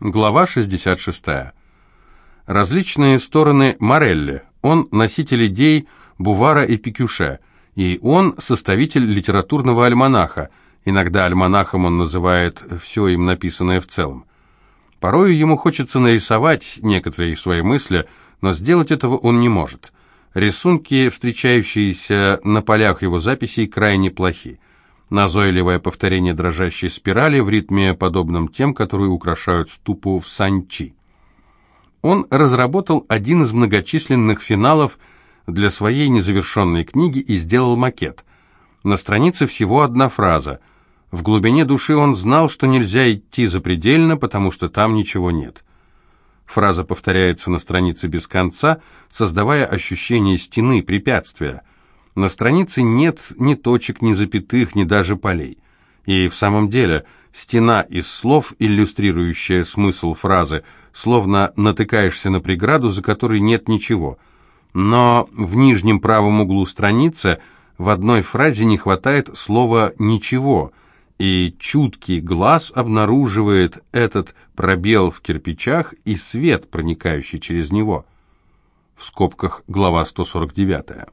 Глава 66. Различные стороны Морелли. Он носитель идей Бувара и Пикюше, и он составитель литературного альманаха. Иногда альманахом он называет все им написанное в целом. Порою ему хочется нарисовать некоторые свои мысли, но сделать этого он не может. Рисунки, встречающиеся на полях его записей, крайне плохи назойливое повторение дрожащей спирали в ритме, подобном тем, которые украшают ступу в санчи. Он разработал один из многочисленных финалов для своей незавершенной книги и сделал макет. На странице всего одна фраза. В глубине души он знал, что нельзя идти запредельно, потому что там ничего нет. Фраза повторяется на странице без конца, создавая ощущение стены, препятствия – на странице нет ни точек, ни запятых, ни даже полей. И в самом деле стена из слов, иллюстрирующая смысл фразы, словно натыкаешься на преграду, за которой нет ничего. Но в нижнем правом углу страницы в одной фразе не хватает слова «ничего», и чуткий глаз обнаруживает этот пробел в кирпичах и свет, проникающий через него. В скобках глава 149.